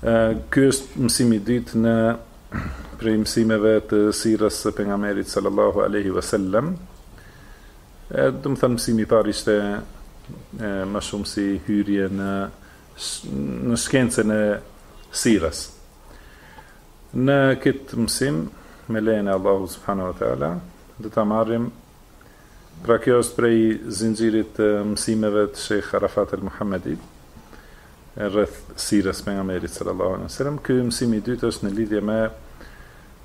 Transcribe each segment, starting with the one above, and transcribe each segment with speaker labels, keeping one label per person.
Speaker 1: Ky është mësimi i dytë prej mësimeve të sirës së pejgamberit sallallahu alaihi wasallam. Domethënë mësimi i parë ishte e, më shumë si hyrje në shkencën e sirës. Në këtë mësim me lejen e Allahut subhanahu wa taala do ta marrim Pra kjo është prej zinxhirit të mësimeve të Shejh Arafat El Muhammedit rreth sirës së pejgamberit sallallahu alaihi wasallam. Ky mësim i dytë është në lidhje me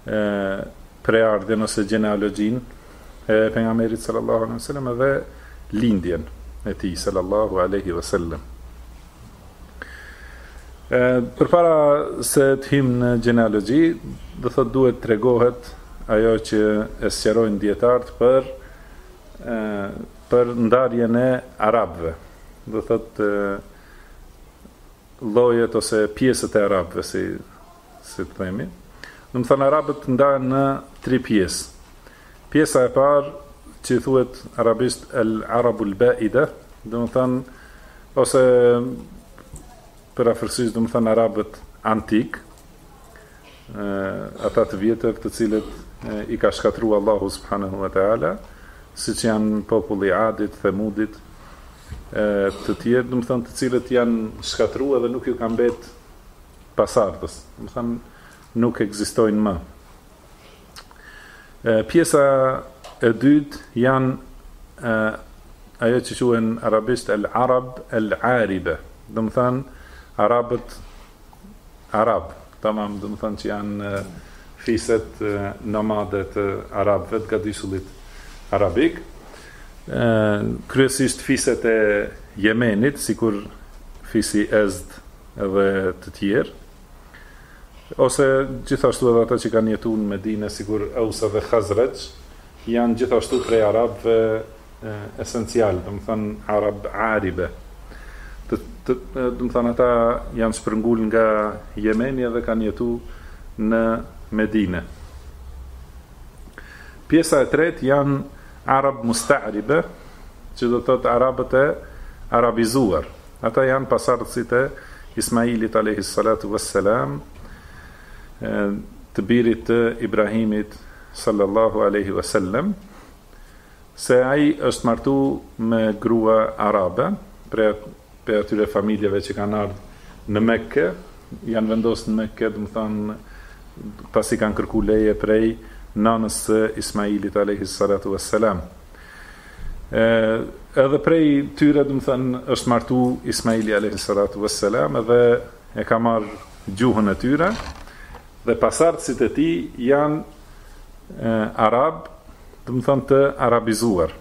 Speaker 1: ë prejardhjen ose gjenealogjinë e pejgamberit sallallahu alaihi wasallam dhe lindjen e tij sallallahu alaihi wasallam. Përpara se të hyjmë në gjenealogji, do të thotë duhet të tregohet ajo që e sqarojnë dijetarët për, për ndarjen e arabëve. Do të thotë llojet ose pjesët e arabëve, si, si të themi. Domethënë arabët ndahen në tri pjesë. Pjesa e parë që i thuhet arabisht el arabul baida, domethënë ose përafërsisht domethënë arabët antikë, ë ata të vjetër të cilët e, i ka shkatërruar Allahu subhanahu wa taala, siç janë populli i Adit, Themudit, e të tjerë, domethënë të cilët janë shkatërruar dhe nuk ju kanë mbet pasardhës. Domethënë nuk ekzistojnë më. Pjesa e dytë janë ajo që quhen arabisht el arab el aribe domethanë arabët arabë tamam domethanë që janë fiset nomade të arabëve të gadisullit arabik kryesisht fiset e jemenit sikur fisi ezd edhe të tjerë Ose gjithashtu edhe ata që kanë jetu në Medine sikur Eusa dhe Hazrexh janë gjithashtu prej arabëve esencialë, domethënë arab aribe. Të, të, domethënë ata janë shpërngul nga Jemeni edhe kanë jetu në Medine. Pjesa e tretë janë arab musta'ribe, që do të thotë arabët e arabizuar. Ata janë pasardhësit e Ismailit alejhi salatu ves selam, të birit të Ibrahimit sallallahu alejhi ve sellem, se ai është martu me grua arabe, prej prej atyre familjeve që kanë ardhë në Mekë, janë vendosë në Mekë, domethanë pasi kanë kërku leje prej nanës së Ismailit alejhi salatu ves selam. E, edhe prej tyre, domethënë, është martu Ismaili alejhi salatu vesselam dhe e ka marrë gjuhën e tyre dhe pasardhësit e tij janë e, arab, domethënë të arabizuar.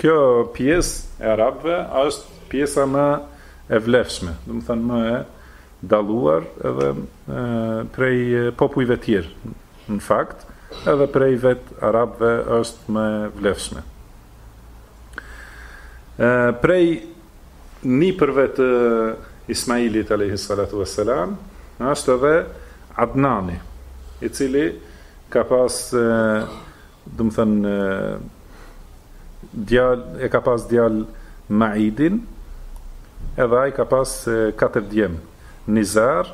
Speaker 1: Kjo pjesë e arabëve është pjesa më e vlefshme, domethënë më e dalluar edhe e, prej popujve tjerë. Në fakt, edhe prej vet arabëve është më e vlefshme. Ë prej nipërve të Ismailit alejhi salatu vesselam, është edhe Adnani, i cili ka pas, domethënë, djal e ka pas djal Maadin, edhe ai ka pas katër djem. Nizar,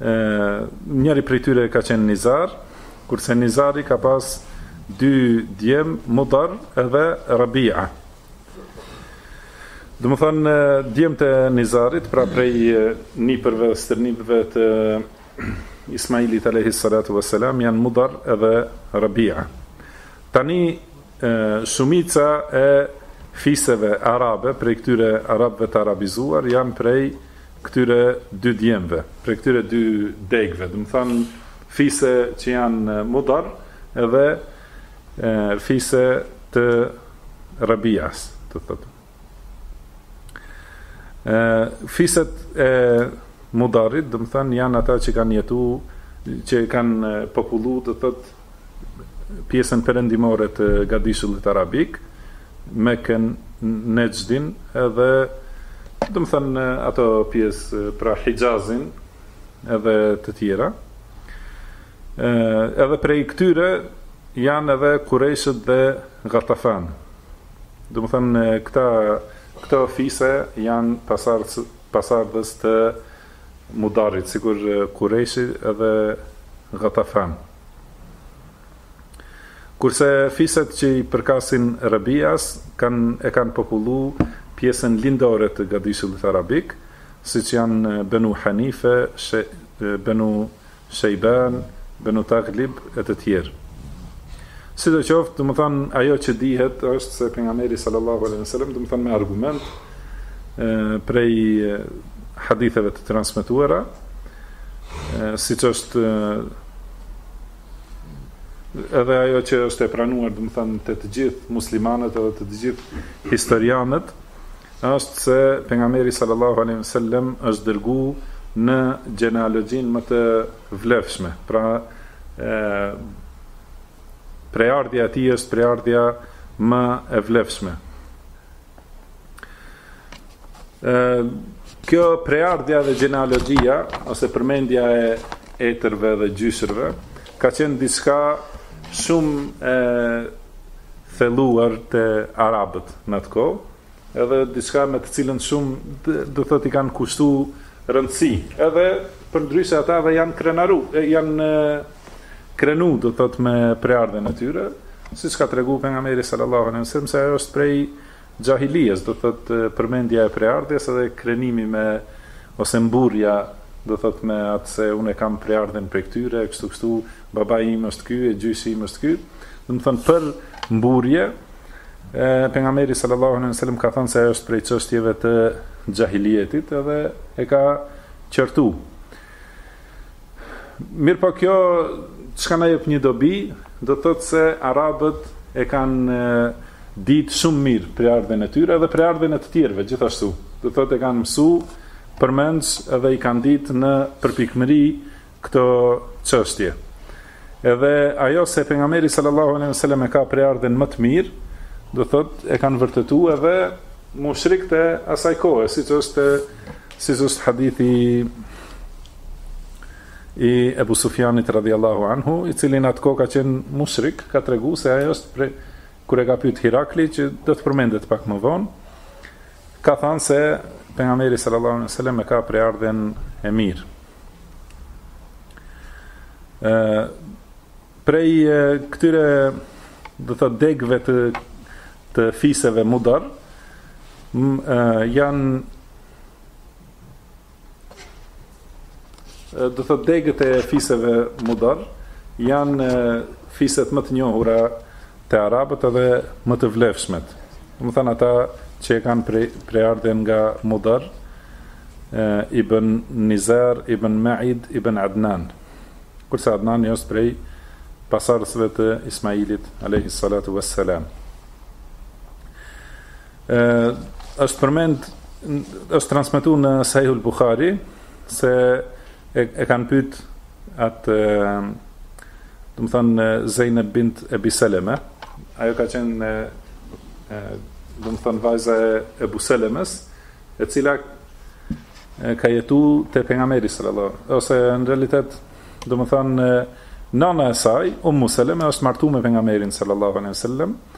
Speaker 1: njëri prej tyre ka qenë Nizar, kurse Nizari ka pas dy djem Mudar edhe Rabia. Domethënë, djem të Nizarit, pra prej nipërve dhe stërnipërve të Ismailit alejhi salatu vesselam janë Mudar edhe Rabia. Tani, Shumica e fiseve arabe prej këtyre arabëve të arabizuar janë prej këtyre dy djemve, prej këtyre dy degëve, domethënë fise që janë Mudar dhe fise të Rabias, do të thotë. Ë fiset e Mudarit, domethënë janë ata që kanë jetu, që kanë popullu, do të thotë pjesën perëndimore të gadishullit arabik, Mekën, Nexhdin edhe domethënë ato pjesë pra Hixhazin edhe të tjera. Ë edhe prej këtyre janë edhe Kurejshët dhe Ghatafan. Domethënë këta këto fise janë pasardhës pasardhës të Mudarit, sikur Kurejshi dhe Ghatafan. Kurse fiset që i përkasin Rabi'as kanë e kanë popullu pjesën lindore të Gadishullit Arabik, siç janë Benu Hanife, Shej Benu Shejban, Benu Taghlib e të tjerë. Sidoqoftë, domethënë ajo që dihet është se pejgamberi sallallahu alejhi ve sellem, domethënë me argument prej haditheve të transmetuara, siç është edhe ajo që është e pranuar, domethënë te të gjithë muslimanët edhe te të gjithë historianët, Është se Pejgamberi sallallahu alejhi ve sellem është dërgu në gjenealogjinë më të vlefshme, pra prejardhja e tij është prejardhja më e vlefshme. Kjo prejardhja dhe gjenealogjia ose përmendja e etërve dhe gjyshërve Ka qenë diçka shumë e thelluar te arabët në atë kohë, edhe diçka me të cilën shumë, do thotë, i kanë kushtu rëndësi. Edhe përndryshe ata dhe janë krenaru, janë krenu, do thotë, me prejardhjen e tyre, siç ka tregu pejgamberi sallallahu alejhi ve sellem, se ajo është prej Xhahilijes, do të thotë përmendja e prejardhjes edhe krenimi me ose mburrja do të thotë me atë se unë e kam prejardhjen prej këtyre, kështu kështu, babai im është ky, e gjyshi im është ky, domethënë për mburrje, e pejgamberi sallallahu alejhi ve sellem ka thënë se ajo është prej çështjeve të xhahilijetit edhe e ka qortu. Mirëpo kjo çka na jep një dobi, do thotë se arabët e kanë ditë shumë mirë prejardhjen e tyre edhe prejardhjen e të tjerëve gjithashtu. Do thotë e kanë mësu përmendsh edhe i kanë ditë në përpikmëri këto çështje. Edhe ajo se pejgamberi sallallahu alejhi wasallam e ka prejardhjen më të mirë, do thotë e kanë vërtetu edhe mushrikët e asaj kohe, siç është siç është hadithi i Ebu Sufjanit radhiyallahu anhu, i cili në atë kohë ka qenë mushrik, ka tregu se ajo është prej kur e ka pyet Hirakli që do të përmendet pak më vonë. Ka thanë se pejgamberi sallallahu alejhi ve sellem e ka prejardhjen e mirë. Ë prej këtyre do të thotë degëve të të fiseve mudar janë Do të thotë degët e fiseve Mudar janë fiset më të njohura te arabët edhe më të vlefshmet. Domethënë ata që e kanë pre, prejardhjen nga Mudar, ibn Nizar, ibn Maad, ibn Adnan. Kurse Adnani është prej pasardhësve të Ismailit, alayhi salatu wassalam. Ë është përmend është transmetuar në Sahihul Buhari se e, e kanë pyet atë domethënë Zejneb bint Ebi Seleme. Ajo ka qenë domethënë vajza e Ebu Selemes, e cila ka jetu te pejgamberi sallallahu alaihi ose në realitet domethënë nana e saj, Ummu Seleme është martuar me pejgamberin sallallahu alaihi wasallam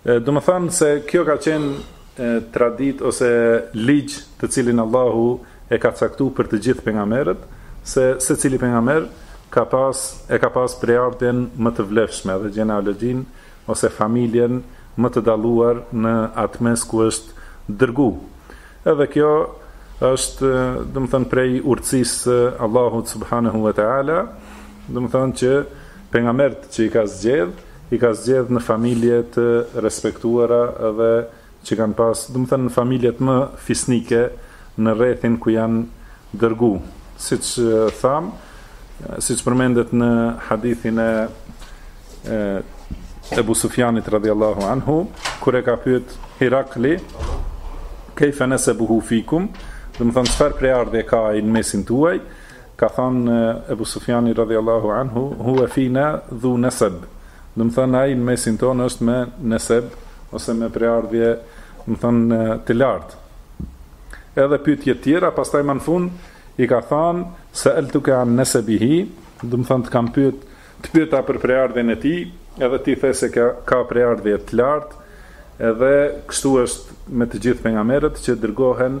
Speaker 1: Domethënë se kjo ka qenë traditë ose ligj të cilin Allahu e ka caktu për të gjithë pejgamberët, se secili pejgamber ka pas, e ka pas prejardhjen më të vlefshme dhe gjenealogjinë ose familjen më të dalluar në atë mes ku është dërgu. Edhe kjo është, domethënë, prej urtësisë Allahut subhanahu wa ta'ala, domethënë që pejgamberët që i ka zgjedh, i ka zgjedh në familje të respektuara dhe që kanë pas, domethënë në familjet më fisnike në rrethin ku janë dërgu. Siç thamë, siç përmendet në hadithin e Ebu Sufjanit radhiyallahu anhu, kur e ka pyet Hirakli, "Kayfa nasabuhu fikum?" Domethënë çfarë prejardhje ka ai në mesin tuaj? Ka thënë Ebu Sufjani radhiyallahu anhu, Huwa fina dhu nasab, domethënë ai në mesin tonë është me neseb ose me prejardhje, domethënë të lartë. Edhe pyetje të tjera, pastaj më në fund i ka thënë sa'altuka an nasabihi, domethënë të kam pyet, të pyeta për prejardhjen e tij, edhe ti the se ka ka prejardhje të lartë, edhe kështu është me të gjithë pejgamberët që dërgohen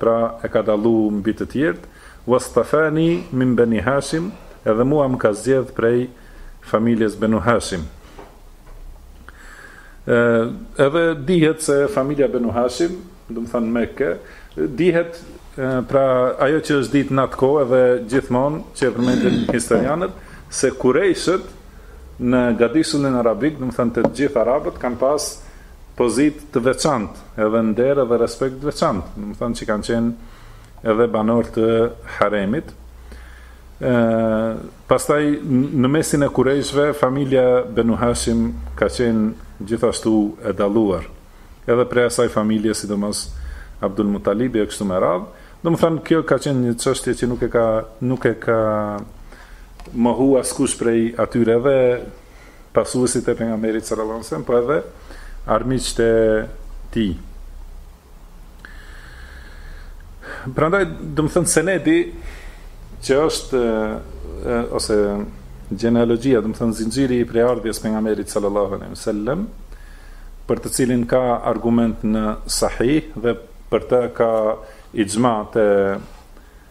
Speaker 1: pra e ka dallu mbi të tjerët, wastafani min bani Hashim, edhe mua më ka zgjedh prej familjes Benu Hashim. Edhe dihet se familja Benu Hashim, domethënë Mekë, dihet pra ajo që është dit në atë kohë edhe gjithmonë që e përmendin historianët se kurejshët në gadishullin arabik, domethënë të gjithë arabët kanë pas pozitë të veçantë, edhe nder edhe respekt të veçantë, domethënë që kanë qenë edhe banorë të haremit. Ë pastaj në mesin e kurejshve familja Benu Hashim ka qenë gjithashtu e dalluar. Edhe prej asaj familje sidomos Abdul Mutalibi e kështu me radhë. Domethënë kjo ka qenë një çështje që nuk e ka nuk e ka mohu askush prej atyre dhe pasuesit e pejgamberit sallallahu alejhi wasallam, po edhe armiqtë e tij. Prandaj, domethënë senedi që është ose gjenealogjia, domethënë zinxhiri i prejardhjes pejgamberit sallallahu alejhi wasallam, për të cilin ka argument në sahih dhe për të ka ixhma te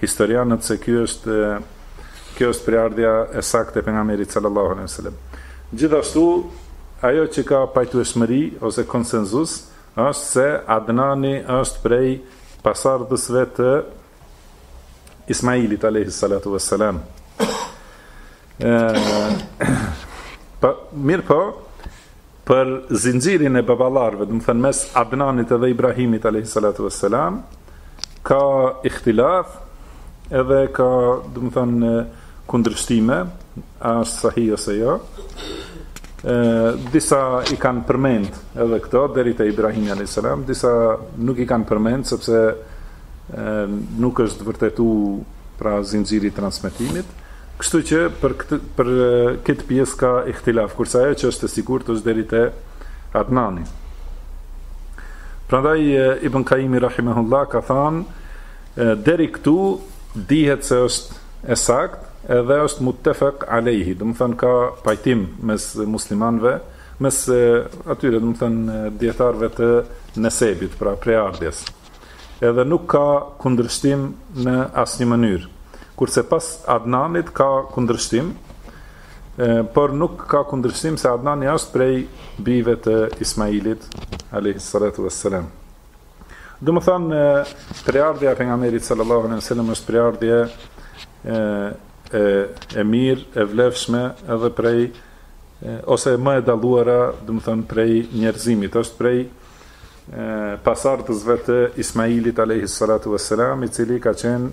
Speaker 1: historianët se ky është kjo është prejardhja e saktë e pejgamberit sallallahu alejhi wasallam. Gjithashtu ajo që ka pajtueshmëri ose konsenzus është se Adnani është prej pasardhësve të Ismailit alayhi salatu wassalam. Ëh, po, mirëpo, Për zinxhirin e baballarëve, do të thënë mes Adnanit edhe Ibrahimit alayhi salatu vesselam, ka ihtilaf edhe ka, do të thënë kundërshtime, a është sahih ose jo. Ë disa i kanë përmend edhe këto deri te Ibrahimi alayhi salam, disa nuk i kanë përmend sepse ë nuk është vërtetu pra zinxhiri i transmetimit. Kështu që për këtë për këtë pjesë ka ihtilaf, kurse ajo që është e sigurt është deri te Adnani. Prandaj Ibn Kaimi rahimahullah ka thënë deri këtu dihet se është e saktë edhe është muttefaq alejhi, do të thënë ka pajtim mes muslimanëve, mes atyre do të thënë dietarëve të nesebit, pra prejardhjes. edhe nuk ka kundërshtim në asnjë mënyrë. Kurse pas Adnanit ka kundërshtim, por nuk ka kundërshtim se Adnani është prej bijve të Ismailit, alejhi salatu ves selam. Domethënë, prejardhja e pejgamberit sallallahu alaihi sallam është prejardhje e, e, e mirë, e vlefshme edhe prej, e, ose më e dalluara, domethënë, prej njerëzimit, është prej pasardhësve të Ismailit alejhi salatu ves selam, i cili ka qenë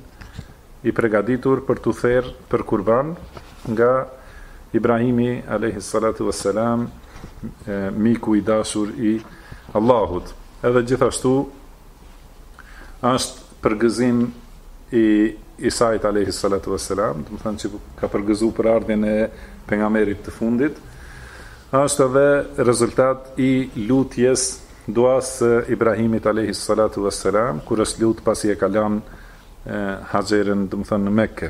Speaker 1: i pregaditur për t'u therr për kurban nga Ibrahimi alejhi salatu ves selam, miku i dashur i Allahut. Edhe gjithashtu është përgëzim i Isait alejhi salatu ves selam, do të thonë që ka përgëzuar për ardhjen e pejgamberit të fundit, është edhe rezultat i lutjes duasë së Ibrahimit alejhi salatu ves selam, kur është lut pasi e ka lënë Haxherin, do të thonë në Mekë.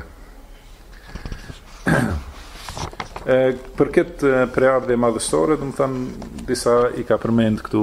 Speaker 1: E, për këtë prejardhje madhështore, domethënë, disa i ka përmend këtu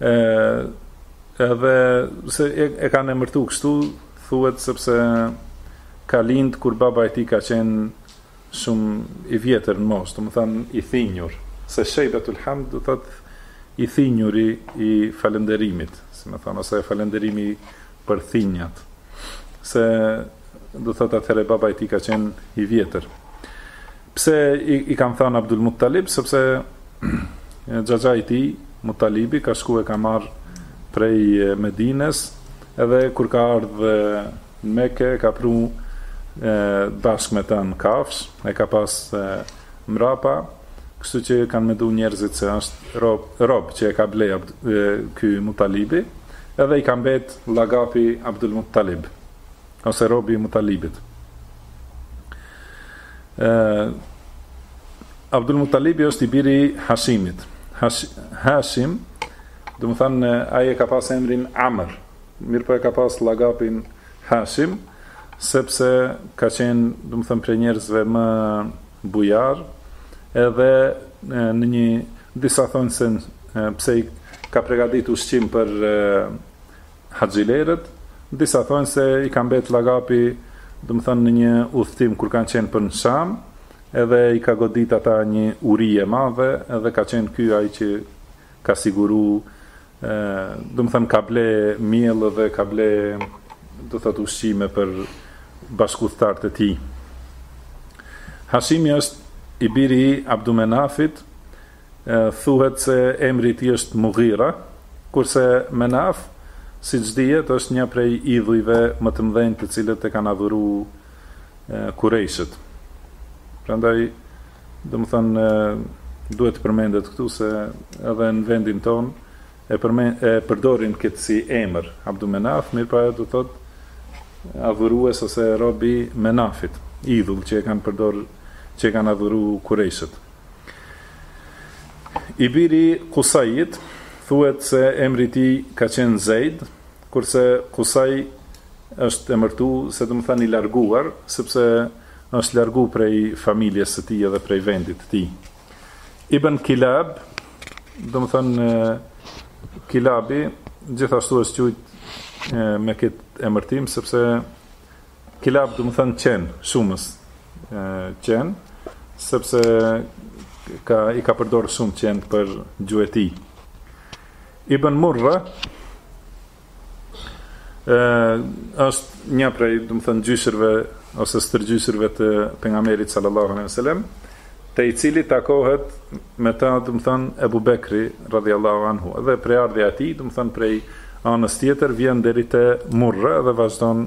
Speaker 1: e edhe se e, e kanë emërtu kështu thuhet sepse ka lind kur baba e tij ka qenë shumë i vjetër në moshë, domethënë i thinjur. Se Shejbetul Hamd do thot i thinjuri i falënderimit, si me thonë ose falënderimi për thinjat. Se do thot atëherë baba i tij ka qenë i vjetër. Pse i, i kanë thënë Abdul Muttalib? Sepse xhaxha i tij, Muttalibi, ka shku e ka marrë prej Medines, edhe kur ka ardhë në Mekë, e ka pru e, bashkë me të në kafshë, e ka pas e, mrapa, kështu që kanë mendu njerëzit se është rob, rob që e ka ble ky Muttalibi, edhe i ka mbet llagapi Abdul Muttalib. Ose robi i Mutalibit. Abdul Mutalibi është i biri i Hashimit. Hash, Hashim, domethënë, ai e ka pas emrin Amr, mirëpo e ka pas llagapin Hashim, sepse ka qenë, domethënë, prej njerëzve më bujarë, edhe në një, disa thonë sepse i ka pregatit ushqim për Haxhilerët, disa thonë se i ka mbetë llagapi, domethënë në një udhëtim kur kanë qenë për në Sham, edhe i ka godit ata një uri e madhe, edhe ka qenë ky ai që ka siguru, domethënë ka ble miell edhe ka ble, do thotë ushqime për bashkudhëtarët e tij. Hashimi është i biri i Abdumenafit, Thuhet se emri i tij është Mughira, kurse Menaf, siç dihet, është një prej idhujve më të mëdhenj të cilët e kanë adhuru Kurejshët. Prandaj, domethënë, duhet të përmendet këtu se edhe në vendin tonë e përdorin këtë si emër, Abdu Menaf, mirëpo ajo do të thotë adhurues ose rob i Menafit, idhull që e kanë përdorë, që e kanë adhuru Kurejshët. I biri Kusajit, thuhet se emri i tij ka qenë Zejd, kurse Kusaj është emërtu, se domethënë i larguar, sepse është largu prej familjes së tij edhe prej vendit të tij. Ibn Kilab, domethënë Kilabi, gjithashtu është qujt me këtë emërtim sepse Kilab domethënë qen, shumës qen, sepse ka i ka përdorë shumë qentë për gjueti. Ibn Murra ë është një prej, domethënë gjyshërve ose stërgjyshërve të pejgamberit sallallahu alejhi ve sellem, te i cili takohet me ta, domethënë Abu Bekri radhiyallahu anhu. Dhe prejardhja e tij, domethënë prej anës tjetër vjen deri te Murra dhe vazhdon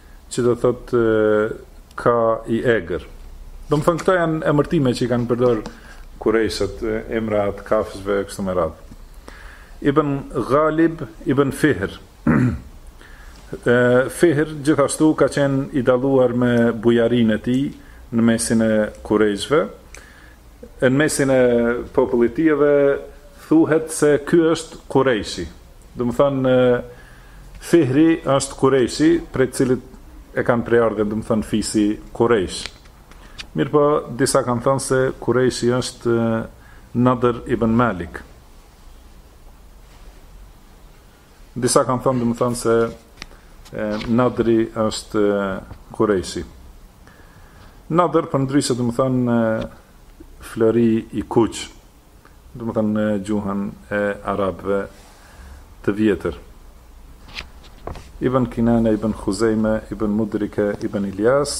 Speaker 1: që do thotë ka i egër. Domethënë, këto janë emërtime që i kanë përdor kurejshët, emra të kafshve, kështu me radhë. Ibn Ghalib, Ibn Fihr. Fihr, gjithashtu, ka qenë i dalluar me bujarinë e tij në mesin e kurejshve, në mesin e popullit tij edhe thuhet se ky është kurejshi. Domethënë, Fihri është Kurejshi, prej cilit e kanë prejardhjen, domethënë, fisi Kurejsh. Mirëpo, disa kanë thënë se Kurejshi është Nadër ibn Malik. Disa kanë thënë, domethënë, se Nadri është Kurejshi. Nadër, përndryshe, domethënë, flori i kuqë. Domethënë në gjuhën e arabëve të vjetër. Ibn Kinane, Ibn Huzejme, Ibn Mudrike, Ibn Iljas,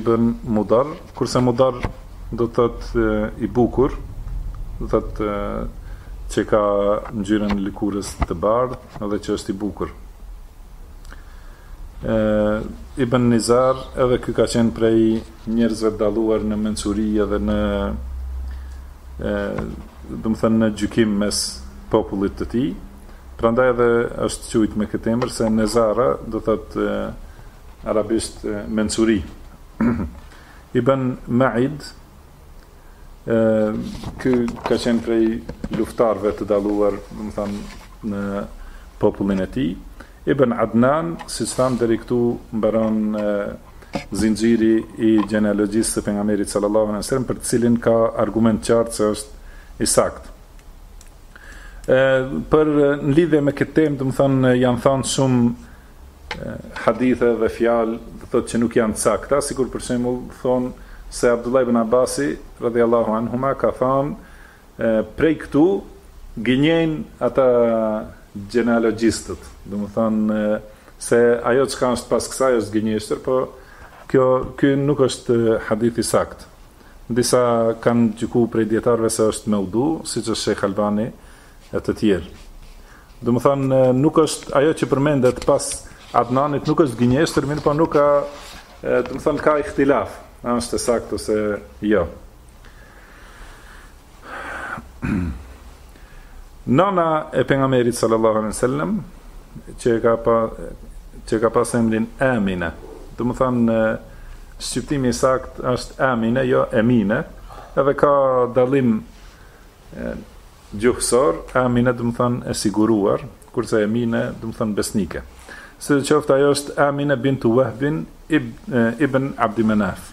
Speaker 1: Ibn Mudar, kurse Mudar do të thotë i bukur, do të thotë që ka ngjyrën e lëkurës të bardhë dhe që është i bukur. Ë Ibn Nizar edhe ky ka qenë prej njerëzve të dalluar në mençuri edhe në domethënë në gjykim mes popullit të tij prandaj edhe është quajt me këtë emër se nezara do thot arabisht mençuri ibn Maad ë ky ka qenë prej luftarëve të dalluar domethënë në popullin e tij Ibn Adnan, siç thamë deri këtu mbaron zinxhiri i gjenealogjisë së pejgamberit sallallahu alejhi wasallam për të cilin ka argument të qartë se është i saktë. Ë për në lidhje me këtë temë, domethënë janë thënë shumë hadithe dhe fjalë, domethënë që nuk janë të sakta, sikur për shembull thonë se Abdullah ibn Abbasi radhiyallahu anhuma ka thënë Prej këtu gënjejnë ata gjenealogjistët, domethënë se ajo çka është pas kësaj është gënjeshtër, po kjo ky nuk është hadith i saktë. Disa kanë gjyku prej dietarëve se është mevdu, siç është Sheikh Albani e të tjerë. Domethënë nuk është ajo që përmendet pas Adnanit nuk është gënjeshtër, mirëpo nuk ka domethënë ka ihtilaf, a është e saktë ose jo. Nana e pejgamberit sallallahu alaihi wasallam që ka pa që ka pas emrin Amine. Domethënë shqiptimi i sakt është Amine, jo Emine. Edhe ka dallim gjuhësor, Amine domethënë e siguruar, kurse Emine domethënë besnike. Sidoqoftë ajo është Amine bintu Wahbin ibn Abdi Menaf.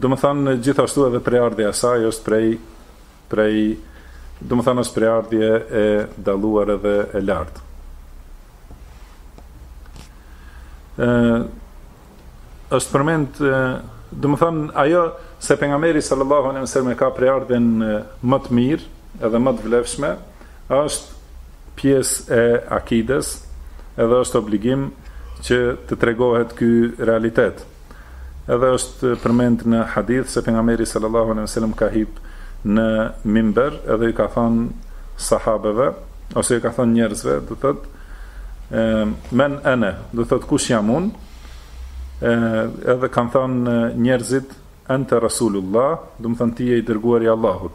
Speaker 1: Domethanë, gjithashtu edhe prejardhja saj është prej, prej domethanë është prejardhje e dalluar edhe e lartë. E, është përmend, domethanë, ajo se pejgamberi sallallahu alejhi ve selem e ka prejardhjen më të mirë edhe më të vlefshme, Është pjesë e akides edhe është obligim që të tregohet ky realitet. Edhe është përmend në hadith se pejgamberi sallallahu alejhi ve selem ka hip në mimber edhe i ka thënë sahabeve ose i ka thënë njerëzve, do thotë men ene, do thotë kush jam unë? Edhe kanë thënë njerëzit ente rasulullah, domethanë ti je i dërguari i Allahut.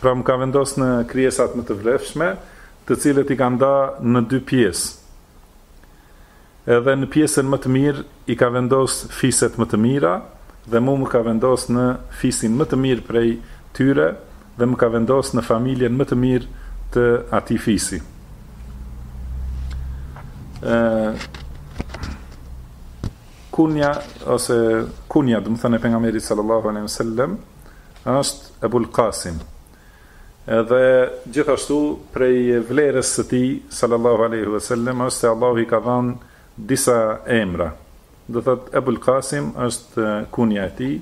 Speaker 1: Pra më ka vendos në krijesat më të vlefshme, të cilët i ka nda në dy pjesë. Edhe në pjesën më të mirë i ka vendos fiset më të mira dhe mu më ka vendos në fisin më të mirë prej tyre dhe më ka vendos në familjen më të mirë të atij fisi. E, kunja, ose kunja, domethanë e pejgamberit sallallahu alejhi ve selem, Është Ebul Qasim. Edhe gjithashtu prej vlerës së tij Sallallahu Alejhi Ve Sellem është se Allahu i ka dhënë disa emra. Do thotë Ebul Qasim është kunja e tij,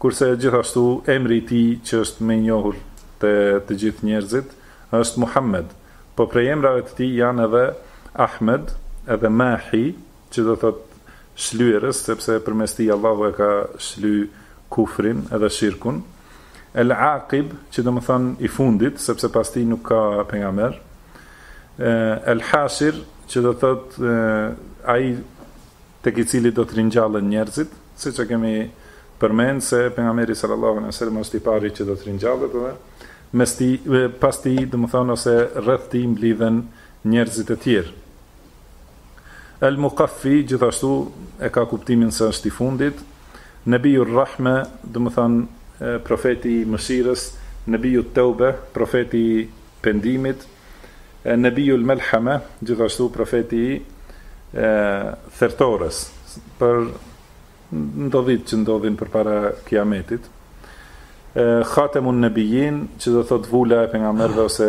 Speaker 1: kurse gjithashtu emri i tij që është më i njohur te të gjithë njerëzit është Muhammed. Po prej emrave të tij janë edhe Ahmed, edhe Mahi, që do të thotë shlyerës, sepse përmes tij Allahu e ka shly kufrin dhe shirkun, el aqib, që domethanë i fundit, sepse pas tij nuk ka pejgamber, el hashir, që do të thotë ai tek i cili do të ringjallen njerëzit, siç e kemi përmend se pejgamberi sallallahu alejhi ve sellem është i pari që do të ringjallet dhe mes ti pas tij domethanë ose rreth tij mblidhen njerëzit e tjerë El Muqaffi gjithashtu e ka kuptimin se është i fundit, Nebiju Rrahme, domethënë Profeti i Mëshirës, Nebiju Teube, Profeti i Pendimit, e Nebijul Melhame, gjithashtu Profeti i Thertores, për ndodhitë që ndodhin përpara Kijametit, Khatemun Nebijin, që do thotë Vula e Pejgamberëve ose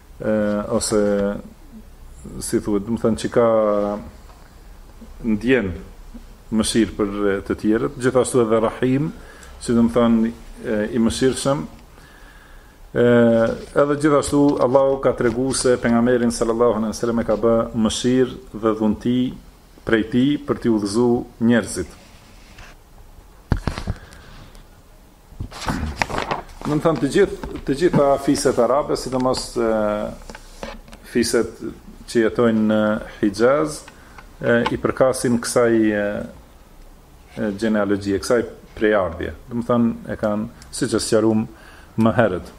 Speaker 1: e, ose si thuhet, domethënë që ka ndien mëshirë për të tjerët, gjithashtu edhe Rahim, që domethënë i mëshirshëm. ë edhe gjithashtu Allahu ka tregu se pejgamberin sallallahu alejhi ve sellem e ka bë mëshirë dhe dhunti prej tij për t'i udhëzu njerëzit. Domethënë të gjithë, të gjitha fiset arabe, sidomos fiset që jetojnë në Hijaz, i përkasin kësaj gjenealogjie, kësaj prejardhje. Domethënë, e kanë, siç e sqarum më herët.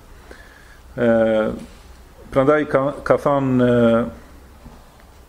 Speaker 1: Prandaj ka, ka than,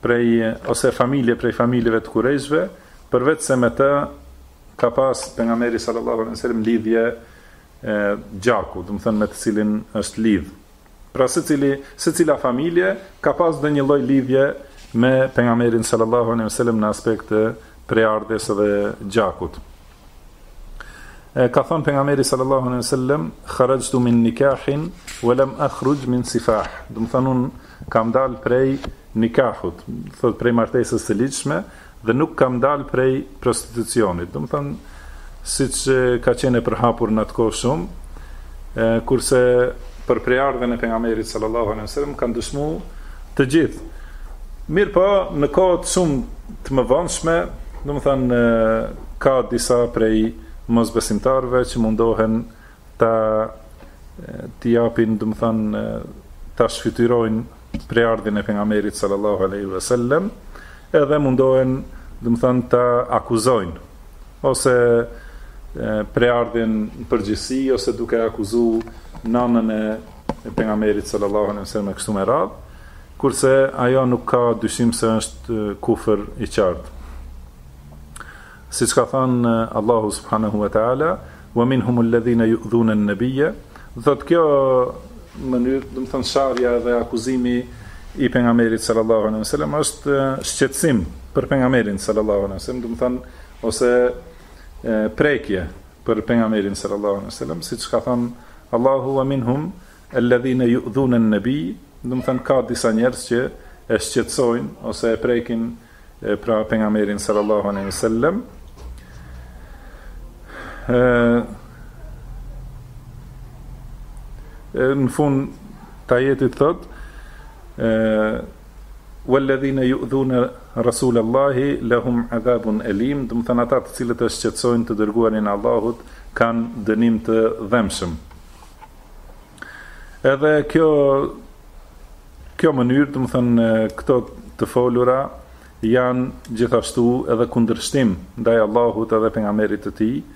Speaker 1: prej ose familje prej familjeve të Kurejshëve, përveçse me të ka pas pejgamberi sallallahu alejhi ve sellem lidhje gjaku, domethënë me secilin është lidh. Pra secili, secila familje ka pas ndonjë lloj lidhje me pejgamberin sallallahu alejhi ve sellem në aspekt të prejardhjes dhe gjakut. E ka thon pejgamberi sallallahu alejhi ve sellem, "Kharajtu min nikahin wa lam akhruj min sifah." Domethënë unë kam dal prej nikahut, thot prej martesës së ligjshme dhe nuk kam dal prej prostitucionit. Domethënë siç ka qenë e përhapur në atë kohë shumë, e, kurse për prejardhjen e pejgamberit sallallahu alejhi ve sellem kanë dëshmu Të gjithë. Mirëpo në kohët shumë të mëvonshme, domethënë ka disa prej mosbesimtarëve që mundohen ta t'i japin, domethënë ta shfytyrojnë prejardhjen e pejgamberit sallallahu alaihi wasallam, edhe mundohen, domethënë ta akuzojnë ose prejardhjen në përgjithësi ose duke akuzu nanën e e pejgamberit sallallahu alejhi wasallam e kështu me radh, kurse ajo nuk ka dyshim se është kufër i qartë. Siç ka thënë Allahu subhanahu wa taala, "Wa minhum alladhina yu'dhuna an-nabiyya", do thotë kjo mënyrë, domethënë sharja dhe akuzimi i pejgamberit sallallahu alejhi wasallam është shqetësim për pejgamberin sallallahu alejhi wasallam, domethënë ose prekje për pejgamberin sallallahu alejhi ve sellem siç ka thënë Allahu wa minhum alladhina yu'dhuna an-nabi domethënë ka disa njerëz që e shqetësojnë ose e prekin e, pra pejgamberin sallallahu alejhi ve sellem në fund të ajetit thot e, Walladhina yu'dhuna Rasul Allahi lahum adhabun alim, domethënë ata të cilët e shqetësojnë të dërguarin e Allahut kanë dënim të dhembshëm. Edhe kjo kjo mënyrë, domethënë këto të folura janë gjithashtu edhe kundërshtim ndaj Allahut edhe pejgamberit të tij.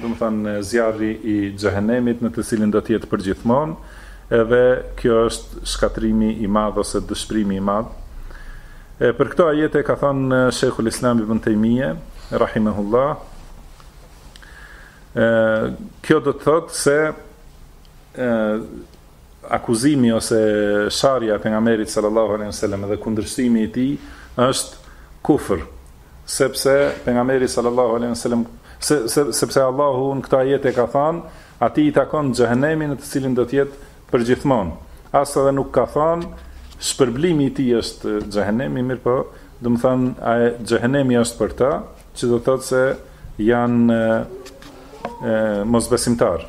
Speaker 1: domethënë zjarri i xhehenemit në të cilin do të jetë përgjithmonë, edhe kjo është shkatërrimi i madh ose dëshprimi i madh. E për këto ajete ka thënë Sheikhul Islam Ibn Taymije, rahimehullah, ë kjo do të thotë se ë Akuzimi ose sharja e Pejgamberit sallallahu alejhi wasallam dhe kundërshtimi i tij është kufër, sepse Pejgamberi sallallahu alejhi wasallam se, se, sepse Allahu në këto ajete ka thënë, atij i takon xhehenemi në të cilin do të jetë përgjithmonë. As edhe nuk ka thënë shpërblimi i tij është xhehenemi, mirëpo, domethënë ai xhehenemi është për ta, që do të thotë se janë e, mosbesimtarë.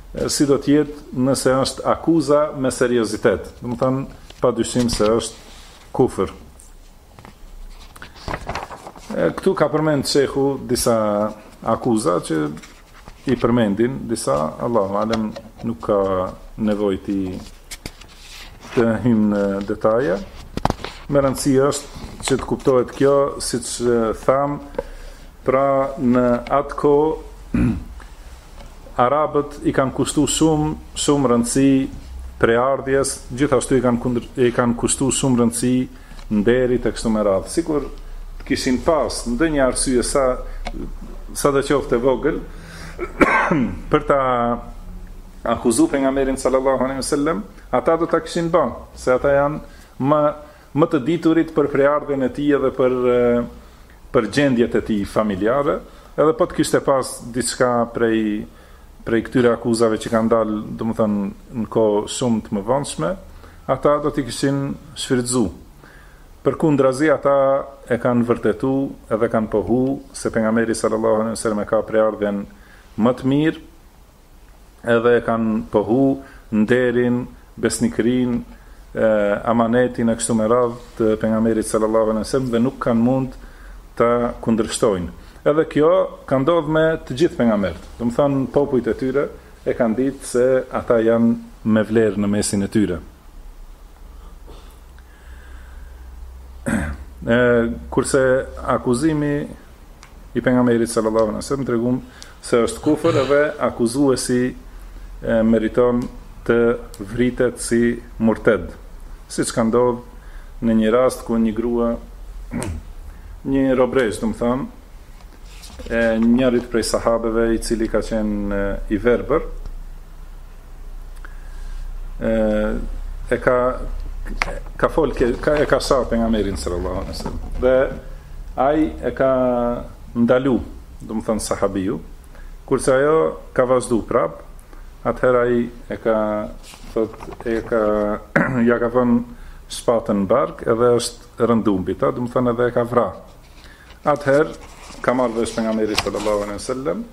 Speaker 1: Si do të jetë nëse është akuza me seriozitet? Domethënë pa dyshim se është kufër. Këtu ka përmend shehu disa akuza që i përmendin disa, Allahu alem nuk ka nevojë t'i Të hymë në detaje, me rëndësi është që të kuptohet kjo, siç thamë, pra në atë kohë, Arabët i kanë kushtu shumë, shumë rëndësi prejardhjes, gjithashtu i kanë, kundr, i kanë kushtu shumë rëndësi nderit e kështu me radhë. Sikur të kishin pas ndonjë arsye sa, sado qoftë e vogël, për ta akuzu pejgamberin sallallahu alejhi ve sellem, ata do ta kishin ba, se ata janë më më të diturit për prejardhjen e tij dhe për për gjendjet e tij familjare, edhe po të kishte pas diçka prej prej këtyre akuzave që kanë dalë, domethënë në kohë shumë të mëvonshme, ata do t'i kishin shfrytzu. Përkundrazi ata e kanë vërtetu edhe kanë pohu se pejgamberi sallallahu alejhi ve sellem ka prejardhjen më të mirë edhe e kanë pohu nderin, besnikërinë, amanetin e kështu me radhë të pejgamberit sallallahu alejhi wasallam dhe nuk kanë mund ta kundërshtojnë. Edhe kjo ka ndodhur me të gjithë pejgamberët. Domethënë popujt e tyre e kanë ditë se ata janë me vlerë në mesin e tyre. E, kurse akuzimi i pejgamberit sallallahu alaihi wasallam tregon se është kufër dhe akuzuesi e meriton të vritet si murted. Siç ka ndodhur në një rast ku një grua një robëreshë, domethënë, e njërit prej sahabeve i cili ka qenë i verbër e ka ka fol keq ka e ka sha pejgamberin sallallahu alaihi wasallam dhe ai e ka ndalu domethanë sahabiu kurse ajo ka vazhdu prap atëherë ai e ka thot e ka ja ka vën shpatën në bark edhe është rëndu mbi ta domethanë edhe e ka vra Atëherë ka marrë vesh pejgamberi sallallahu alejhi ve sellem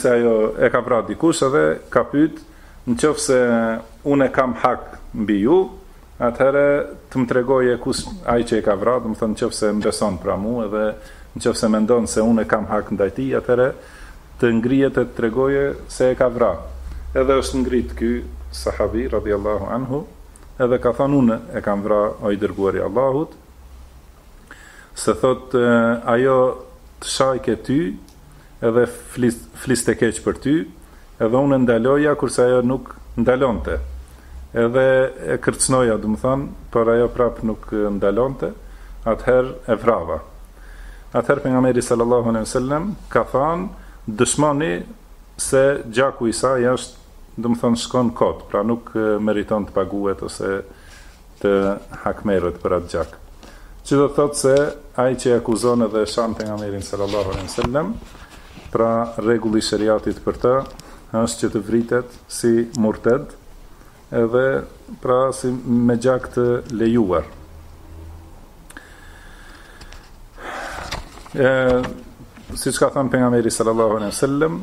Speaker 1: se atë e ka vra dikush edhe ka pyet në qoftë se unë kam hak mbi ju, atëherë të më tregoje kush ai që e ka vra, domethënë në qoftë se më beson pra mua dhe në qoftë se mendon se unë kam hak ndaj tij, atëherë të ngrihet të tregoje se e ka vra. Edhe është ngrit ky sahabi radhiyallahu anhu, edhe ka thënë unë e kam vra o i dërguari i Allahut, Se thot ajo të shajke ty edhe flis fliste keq për ty, edhe unë e ndaloja kurse ajo nuk ndalonte. Edhe e kërcënoja, domethanë, por ajo prap nuk ndalonte, atëherë e vrava. Atëherë pejgamberi sallallahu alejhi ve sellem ka thënë dëshmoni se gjaku i saj është, domethanë, shkon kot, pra nuk meriton të paguhet ose të hakmerret për atë gjak. Që do të thotë se ai që e akuzon edhe e shan pejgamberin sallallahu alaihi wasallam, pra rregulli i sheriatit për të është që të vritet si murted, edhe pra si me gjak të lejuar. E, siç ka thënë pejgamberi sallallahu alaihi sallam,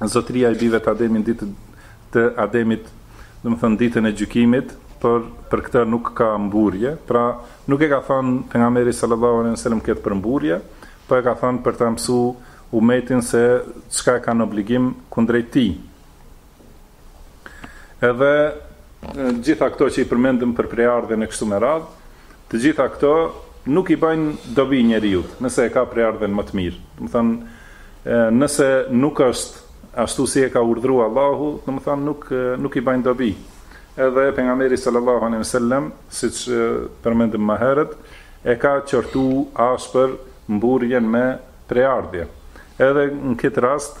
Speaker 1: zotëria i bijve të Ademin ditë të Ademit, domethënë ditën e gjykimit, por për këtë nuk ka mburrje, pra nuk e ka thënë pejgamberi sallallahu alejhi wasallam këtë për mburrje, po e ka thënë për ta mësuar umetin se çka kanë obligim kundrejt tij. Edhe gjitha këto që i përmendëm për prejardhjen e kështu me radh, të gjitha këto nuk i bëjnë dobi njeriut, nëse e ka prejardhjen më të mirë. Domethanë, nëse nuk është ashtu si e ka urdhëruar Allahu, domethanë nuk nuk i bëjnë dobi. Edhe pejgamberi sallallahu alejhi wasallam, siç përmendëm më herët, e ka qortu ashpër mburrjen me prejardhje. Edhe në këtë rast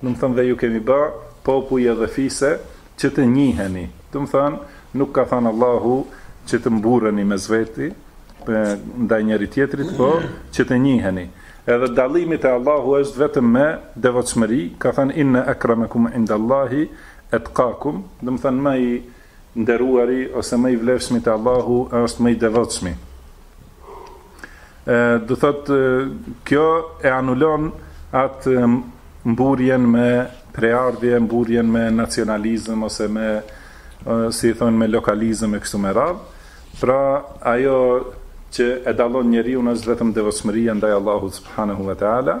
Speaker 1: Domethënë dhe ju kemi ba popuj edhe fise që të njiheni. Domethënë nuk ka thënë Allahu që të mburreni mes veti ndaj njëri tjetrit, po që të njiheni. Edhe dallimi te Allahu është vetëm me devotshmëri, ka thënë inna akramakum indallahi etqakum, domethënë më i nderuari ose më i vlefshmi te Allahu është më i devotshmi. Domethënë kjo e anulon atë mburrjen me prejardhje, mburrjen me nacionalizëm ose me si i thonë me lokalizëm e kështu me radhë. Pra ajo që e dallon njeriun është vetëm devotshmëria ndaj Allahut subhanehu ve teala.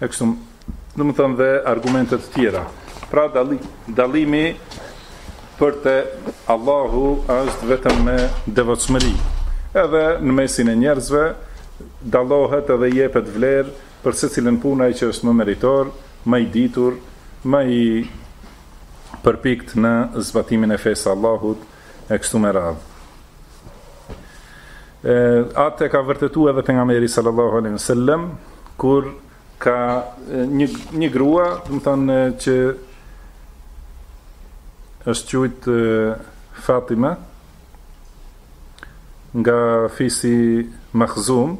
Speaker 1: e kështu domethënë dhe argumente të tjera. Pra dallimi për te Allahu është vetëm me devotshmëri. Edhe në mesin e njerëzve dallohet edhe jepet vlerë për secilën punë ai që është më meritor, më i ditur, më i përpikt në zbatimin e fesë së Allahut e kështu me radhë. E, atë e ka vërtetu edhe pejgamberi sallallahu alaihi wasallam kur ka një, një grua, domethënë që është qujtë Fatima, nga fisi Mahzum,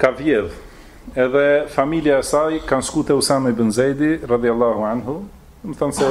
Speaker 1: ka vjedh, edhe familja e saj kanë shku te Usame ibn Zejdi, radijallahu anhu, domethënë se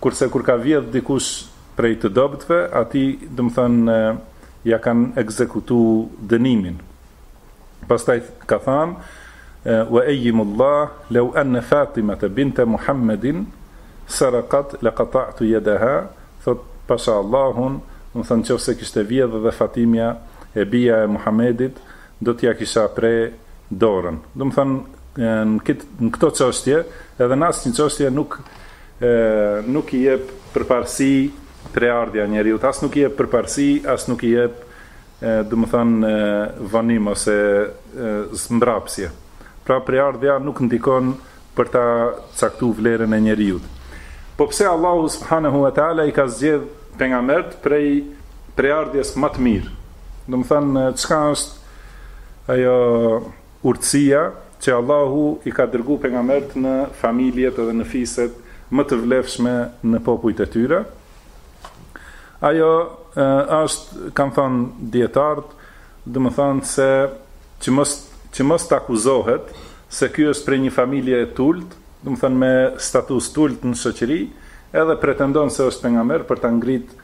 Speaker 1: Kurse kur ka vjedh dikush prej të dobëtve, atij domethënë ia kanë ekzekutu dënimin. Pastaj ka thënë, Wa aymullah law anna Fatimata binte Muhammedin saraqat laqata'tu yadaha, thotë, Pasha Allahun, domethënë nëse kishte vjedh edhe Fatimja, e bija e Muhammedit, do t'ia kisha pre dorën. Domethënë në këtë në këto çështje, edhe në asnjë çështje nuk, nuk i jep përparësi prejardhja e njeriut, as nuk i jep përparësi, as nuk i jep domethënë vonim ose mbrapsje. Pra prejardhja nuk ndikon për ta caktu vlerën e njeriut. Po pse Allahu subhanahu wa taala i ka zgjedh pejgambert prej prejardhjes ma të mirë? Domethënë çka është ajo Urtësia, që Allahu i ka dërgu pejgambert në familjet edhe në fiset më të vlefshme në popujt e tyre, ajo është, kanë thënë dijetarët, domethënë se që mos që mos të akuzohet se ky është prej një familje të ultë, domethënë me status të ultë në shoqëri, edhe pretendon se është pejgamber për ta ngrit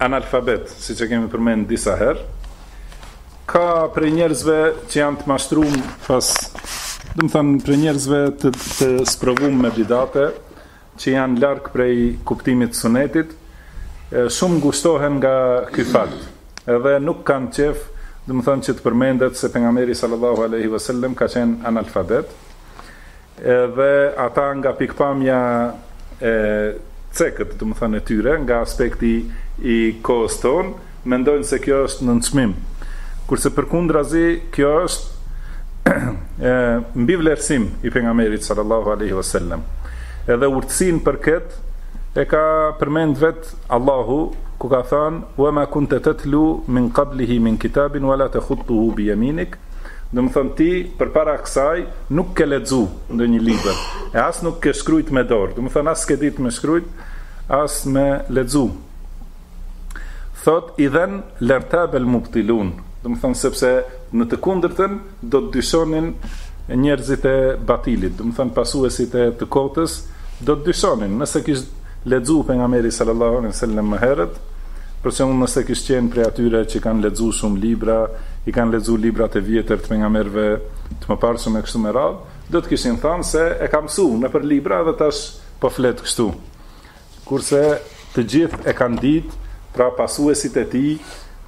Speaker 1: analfabet, siç e kemi përmend disa herë. Ka prej njerëzve që janë të mashtrum pas, domethënë prej njerëzve të, të sprovum me bidate, që janë larg prej kuptimit të sunetit, shumë ngushtohen nga ky fakt. Edhe nuk kanë qejf, domethënë që të përmendet se pejgamberi sallallahu alaihi wasallam ka qenë analfabet. Edhe ata nga pikëpamja e cekët, domethënë e tyre, nga aspekti i kohës tonë, mendojnë se kjo është nënçmim. Kurse përkundrazi, kjo është mbivlerësim i Pejgamberit sallallahu alaihi wasallam. Edhe urtësinë për këtë e ka përmend vetë Allahu ku ka thënë: "Wa ma kunta tatlu min qablihi min kitabin wala takhuttuhu bi yaminik" Domethënë ti përpara kësaj nuk ke lexu ndonjë libër, e as nuk ke shkrujt me dorë, domethënë as ke ditë me shkrujt, as me lexu. Thotë idhen lertab el mubtilun, domethënë sepse në të kundërtën do të dyshonin njerëzit e batilit, domethënë pasuesit e të kotës do të dyshonin, nëse kishte Lexu pejgamberi sallallahu alejhi ve selem më herët, për shembull nëse kish qenë prej atyre që kanë lexu shumë libra, i kanë lexu librat e vjetër të pejgamberëve të mëparshëm e kështu me radhë, do të kishin thënë se e ka mësu nëpër libra edhe tash po flet kështu. Kurse të gjithë e kanë ditë, pra pasuesit e tij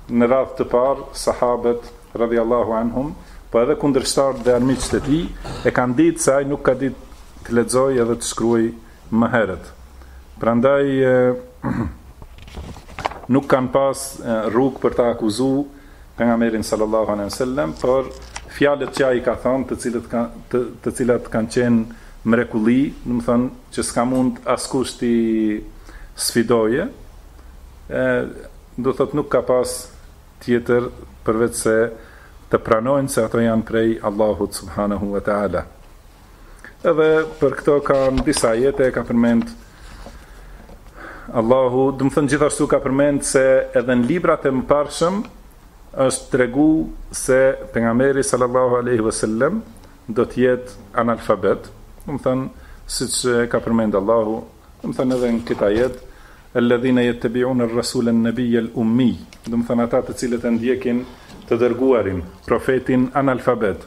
Speaker 1: në radhë të parë, sahabët radhiyallahu anhum, po edhe kundërshtarët dhe armiqtë e tij, e kanë ditë se ai nuk ka ditë të lexojë edhe të shkrujë më herët. Prandaj nuk kanë pas rrugë për ta akuzu pejgamberin sallallahu alejhi ve sellem për fjalët që ai ka thënë, të cilët kanë të, të cilat kanë qenë mrekulli, domethënë që s'ka mund askush t'i sfidojë. Ë do thotë nuk ka pas tjetër përveç se të pranojnë se ato janë prej Allahut subhanahu wa taala. Edhe për këto ka në disa ajete ka përmend Allahu, domethënë gjithashtu ka përmend se edhe në librat e mëparshëm është tregu se pejgamberi sallallahu alaihi wasallam do të jetë analfabet. Domethënë siç ka përmend Allahu, domethënë edhe në këtë ajet alladhina yattabi'un ar-rasul an-nabiy al-ummi. Domethënë ata të cilët e ndjekin të dërguarin, profetin analfabet.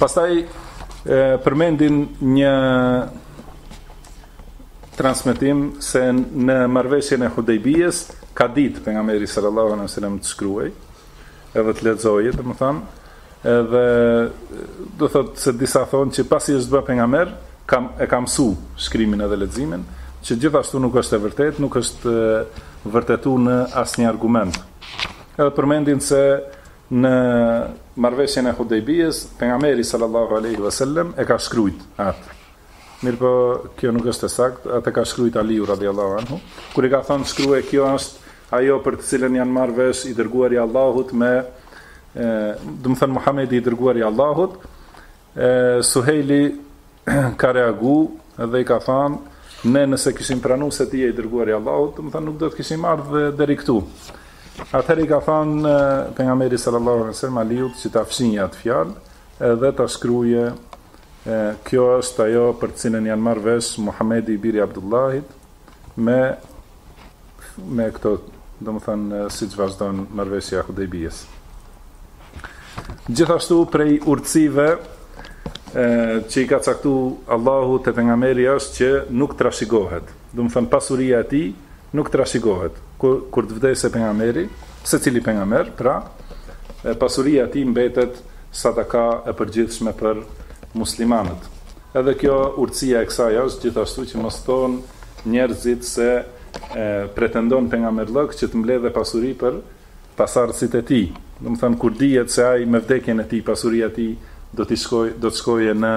Speaker 1: Pastaj përmendin një transmetim se në marrëveshjen e Hudejbijës ka ditë pejgamberi sallallahu alejhi dhe sellem të shkruaj edhe të lexojë, domethënë, edhe do thotë se disa thonë që pasi është bërë pejgamber, kam e ka msu shkrimin edhe leximin, që gjithashtu nuk është e vërtetë, nuk është vërtetuar në asnjë argument. Edhe përmendin se Në marrëveshjen e Hudejbijës, pejgamberi sallallahu alaihi wasallam e ka shkrujt atë. Mirpo kjo nuk është e saktë, atë ka shkrujt Aliu radhiyallahu anhu, kur i ka thënë shkruaj kjo është ajo për të cilën janë marrë vesh i dërguari i Allahut me domethënë Muhamedi i dërguari i Allahut E Suhejli ka reagu dhe i ka thanë, ne nëse kishim pranu se ti je i dërguar i Allahut, domethanë nuk do të kishim ardhë deri këtu. Atëherë i ka thanë pejgamberi sallallahu alejhi ve sellem Aliut që ta fshinjë atë fjalë dhe ta shkruje kjo është ajo për të cilën janë marrë vesh Muhamedi i biri i Abdullahit me me këto, domethënë, siç vazhdon marrëveshja e Hudejbijës. Gjithashtu prej urtësive e, që i ka caktu Allahu te pejgamberi është që nuk trashigohet. Domethënë, pasuria e tij nuk trashigohet. Kur, kur të vdesë pejgamberi, secili pejgamber, pra, e, pasuria e tij mbetet sadaka e përgjithshme për muslimanët. Edhe kjo urtësia e kësaj është gjithashtu që mos thonë njerëzit se pretendon pejgamberllëk që të mbledhë pasuri për pasardhësit e tij. Domethënë kur dihet se ai me vdekjen e tij pasuria e tij do t'i shkojë do të shkoje në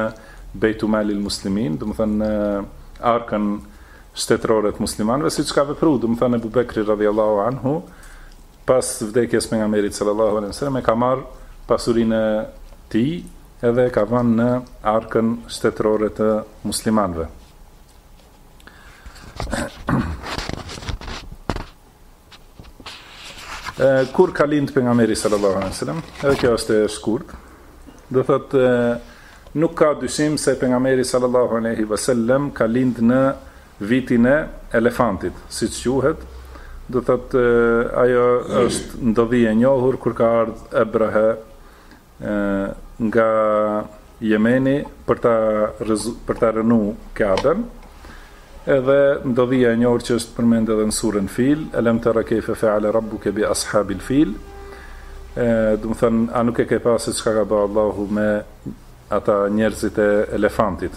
Speaker 1: Bejtu malil Muslimin, domethënë në arkën shtetërore të muslimanëve, siç ka vepru, domethënë Ebu Bekri radhijallahu anhu, pas vdekjes pejgamberit sallallahu alejhi ve sellem e ka marrë pasurinë e tij Edhe e ka vënë në arkën shtetërore të muslimanëve. kur ka lind pejgamberi sallallahu alaihi wasallam, edhe kjo është e shkurt. Do thotë nuk ka dyshim se pejgamberi sallallahu alaihi wasallam ka lind në vitin e elefantit, siç quhet. Do thotë ajo është ndodhi e njohur kur ka ardhur Ebrehe nga Jemeni për ta për ta rënu Kaben. Edhe ndodhia e njohur që është përmendë edhe në surën Fil, alam tara kayfa fa'ala rabbuka bi ashabil fil. Ëh, do të thënë, a nuk e ke pa se çka ka bërë Allahu me ata njerëzit e elefantit.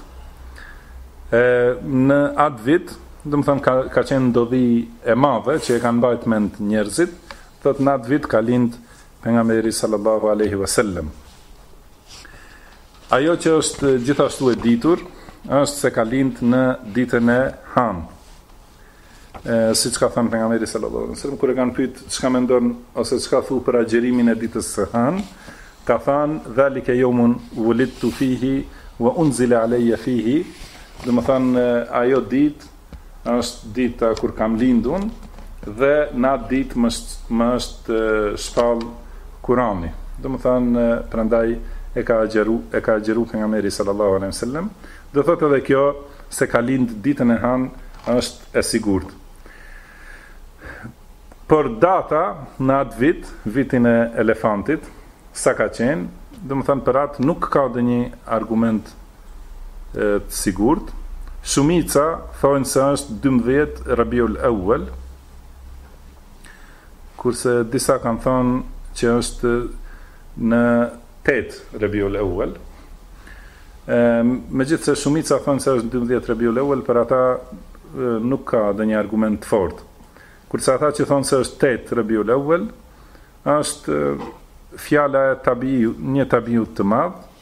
Speaker 1: E në atë vit, do të thënë ka ka qenë ndodhi e madhe që e kanë mbajt mend njerëzit, thotë në atë vit ka lind Pejgamberi sallallahu alejhi ve sellem. Ajo që është gjithashtu e ditur është se ka lind në ditën e hanë. Siç ka thënë pejgamberi sallallahu alejhi ve sellem kur e kanë pyet çka mendon ose çka thu për agjerimin e ditës së hanë, ka thënë dhalika yawmun wulidtu fihi wa unzila alayya fihi, domethanë ajo ditë Është dita kur kam lind unë dhe n'atë ditë më është shpallë Kurani, domethënë prandaj e ka agjëru e ka agjëru pejgamberi sallallahu alejhi ve sellem, do thotë edhe kjo se ka lind ditën e hanë është e sigurtë. Por data në atë vit, vitin e elefantit, sa ka qenë, domethënë për atë nuk ka ndonjë argument të sigurt. Shumica thonë se është dymbëdhjetë Rabiul Awwal, kurse disa kanë thonë që është në tetë Rabiul Awwal. Megjithëse shumica thonë se është dymbëdhjetë Rabiul Awwal, por ata nuk ka ndonjë argument të fortë. Kurse ata që thonë se është tetë Rabiul Awwal, është fjala e tabiu, një tabiut të madh,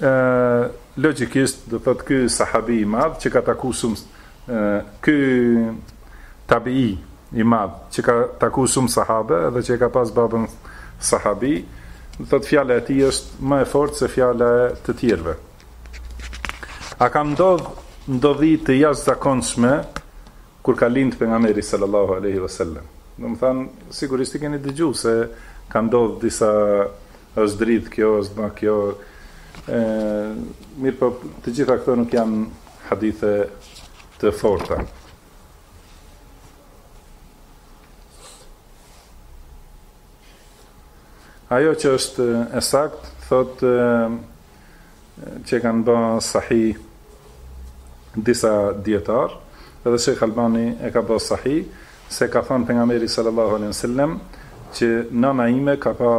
Speaker 1: Ë logjikisht do thot ky sahabi i madh që ka taku shumë ky tabii i madh që ka taku shumë sahabe dhe që e ka pas babën sahabi, do thot fjala e tij është më e fortë se fjala e të tjerëve. A kanë ndodh ndodhi të jashtëzakonshme kur ka lind pejgamberi sallallahu alaihi wasallam? Domethanë sigurisht e keni dëgju se ka ndodh disa Është dridh kjo, është ma kjo. Mirëpo, të gjitha këto nuk janë hadithe të forta. Ajo që është e sakt, thot Që e kanë ba sahih disa dijetarë, edhe Shejh Albani e ka ba sahih, se ka thonë Pejgamberi sallallahu alejhi ve sellem që nana ime ka pa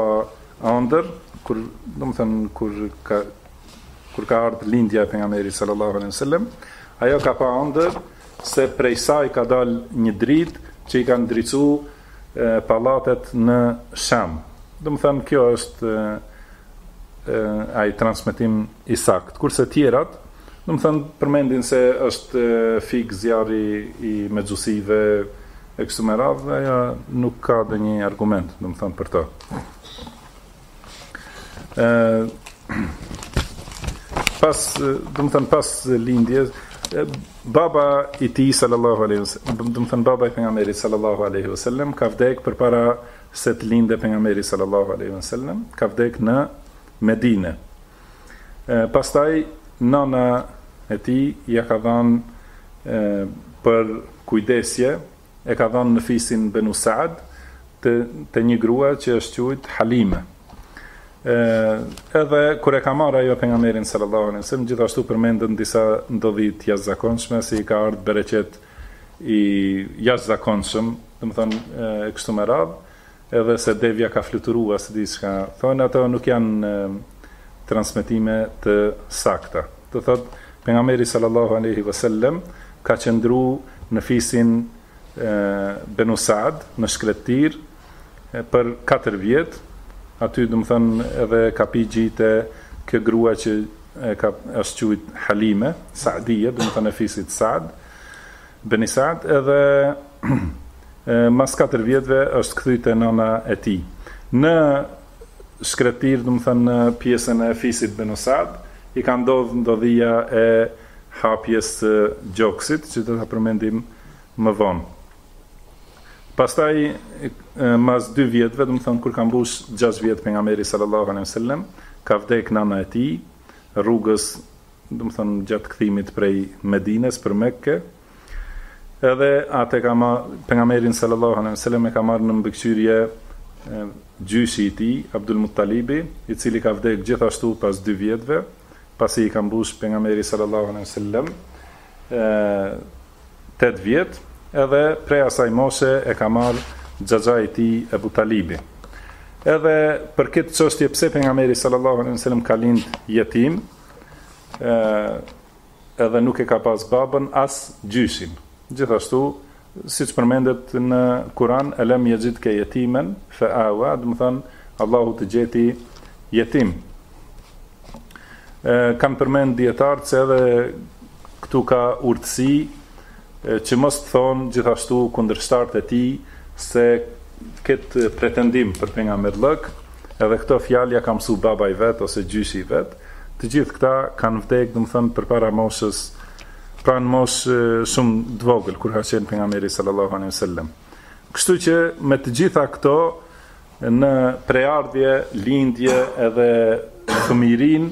Speaker 1: andër kur domethanë kur ka kur ka ardh lindja e Pejgamberit sallallahu alejhi ve sellem, ajo ka pa andër se prej saj ka dalë një dritë që i ka ndriçu pallatet në Sham. Domethënë kjo është ai transmetim i saktë. Kurse tjerat, domethënë përmendin se është fik zjarri i mexhusive e kështu me radhë, ajo nuk ka ndonjë argument, domethënë për to. ë pas domethënë pas lindjes baba i tij sallallahu alaihi wasallam domethënë baba i pejgamberit sallallahu alaihi wasallam ka vdek përpara se të lindë pejgamberi sallallahu alaihi wasallam ka vdek në Medinë pastaj nana e tij ia ka dhanë për kujdesje e ka dhanë në fisin Benu Saad te te një grua që është quajt Halime. Ë edhe kur e ka marrë ajo pejgamberin sallallahu alaihi wasallam gjithashtu përmenden disa ndodhi të jashtëzakonshme si i ka ardh bereqet i jashtëzakonshëm, domethënë e kështu me radhë, Edhe se devja ka fluturue a se di çka thonë ato nuk janë transmetime të sakta. Domethënë Pejgamberi sallallahu alejhi ve sellem ka qëndru në fisin Benu Saad në shkretëtirë për katër vjet, aty domethënë edhe ka pi gji te kjo grua që e ka është quajt Halime, Saadije, domethënë e fisit Saad, Beni Saad edhe mas katër vjetëve është kthy te nana e tij në shkretëtirë domethënë në pjesën e fisit Benu Saad i ka ndodh ndodhia e hapjes së gjoksit që do ta përmendim më vonë pastaj mas dy vjetëve domethënë kur ka mbush gjashtë vjet pejgamberi sallallahu alejhi wasallam ka vdek nana e tij rrugës domethënë gjatë kthimit prej Medines për Mekke edhe atë ka ma pejgamberin sallallahu alejhi wasallam e ka marrë në mbikëqyrje gjyshi i tij Abdul Muttalibi i cili ka vdek gjithashtu pas dy vjetëve pasi i ka mbush pejgamberi sallallahu alejhi wasallam 8 vjet edhe prej asaj moshe e ka marrë xhaxhai i tij Ebu Talibi edhe për këtë çështje pse pejgamberi sallallahu alejhi wasallam ka lind jetim edhe nuk e ka pas babën as gjyshin. Gjithashtu, siç përmendet në Kuran, elem jexhidke jetimen, fe awa, domethënë, Allahu të gjeti jetim. E, kanë përmend dijetarët se edhe këtu ka urtësi, Që mos të thonë gjithashtu kundërshtarët e tij se këtë pretendim për pejgamberllëk edhe këto fjalë ia ka mësu baba i vet ose gjyshi i vet, të gjithë këta kanë vdek, domethënë përpara moshës, pra në moshë shumë të vogël kur ka qenë pejgamberi sallallahu alaihi wasallam. Kështu që me të gjitha këto në prejardhje, lindje edhe fëmijërinë